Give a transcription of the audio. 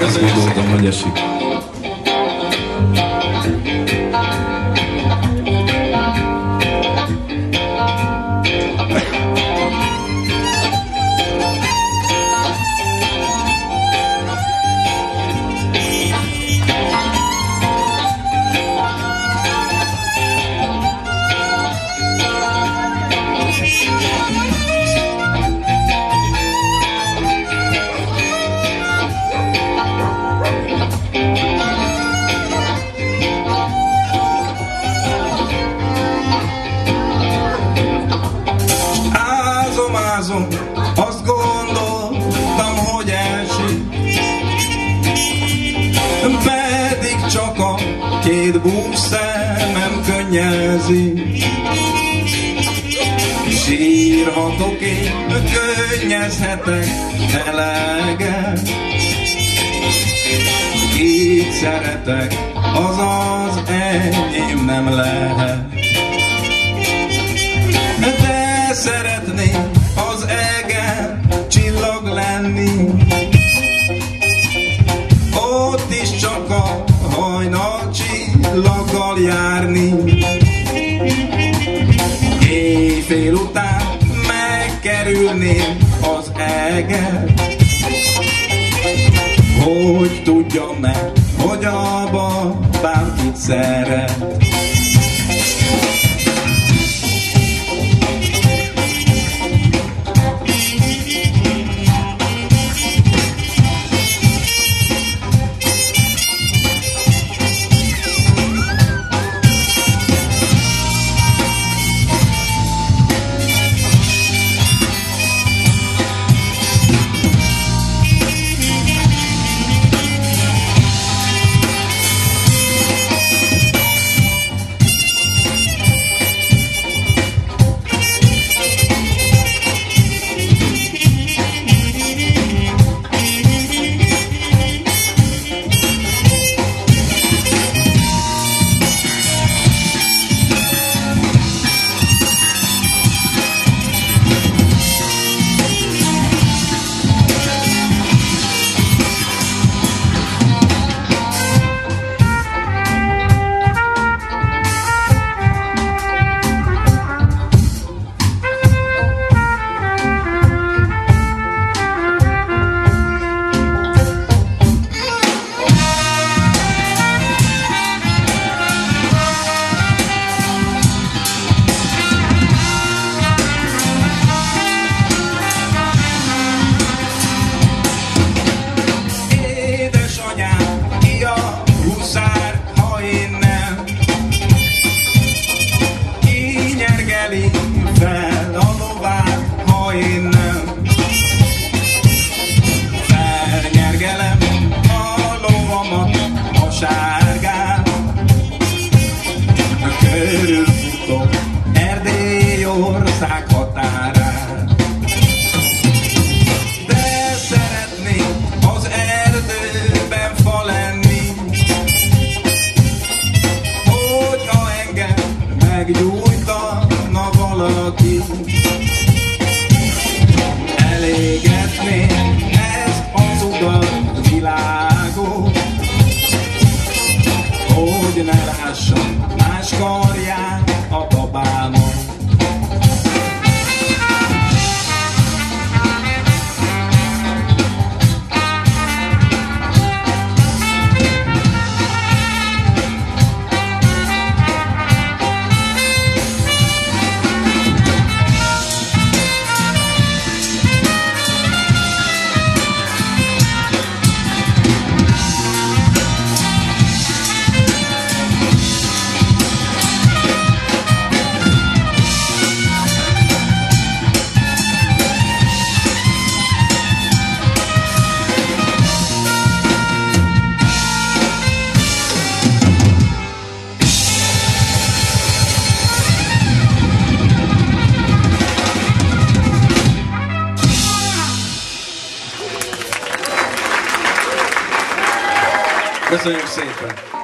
That's what on shit. Két bús szemem könnyezi. Sírhatok én, könnyezhetek eleget Kit szeretek, az az enyém nem lehet csillaggal járni. Éjfél után megkerülném az eget. Hogy tudjam meg, hogy a babám kit szeret a sárgát, körülfutok Erdély ország határát. De szeretnék az erdőben fa lenni Hogyha engem meggyújtana valaki Deus abençoe você.